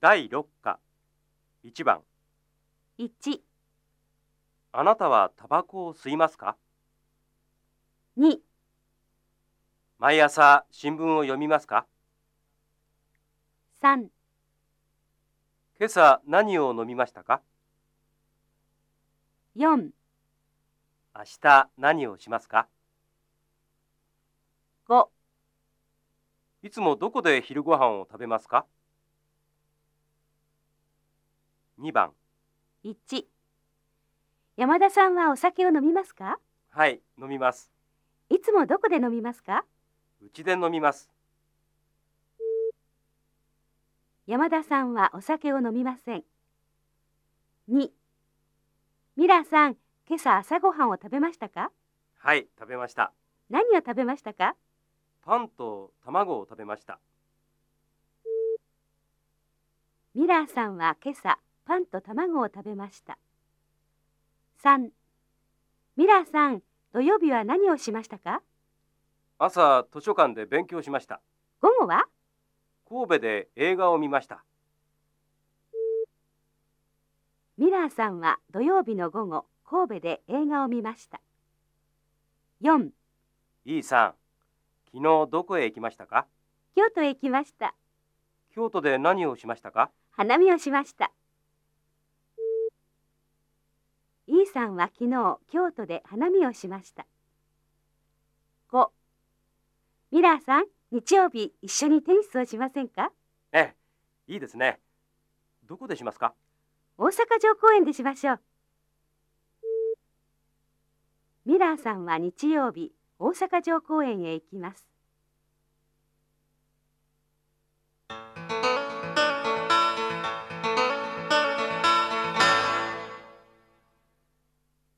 第6課。1番。1、あなたはタバコを吸いますか？2、毎朝新聞を読みますか？3、今朝何を飲みましたか？4、明日何をしますか？5、いつもどこで昼ご飯を食べますか？2番。1山田さんはお酒を飲みますか？はい飲みます。いつもどこで飲みますか？うちで飲みます。山田さんはお酒を飲みません。2ミラーさん、今朝朝ごはんを食べましたか？はい食べました。何を食べましたか？パンと卵を食べました。ミラーさんは今朝パンと卵を食べました。3ミラーさん、土曜日は何をしましたか？朝図書館で勉強しました午後は？神戸で映画を見ましたミラーさんは土曜日の午後、神戸で映画を見ました。4いいさん昨日どこへ行きましたか？京都へ行きました。京都で何をしましたか？花見をしました。イーさんは昨日京都で花見をしました。5ミラーさん、日曜日一緒にテニスをしませんか？ええいいですねどこでしますか？大阪城公園でしましょう。ミラーさんは日曜日大阪城公園へ行きます。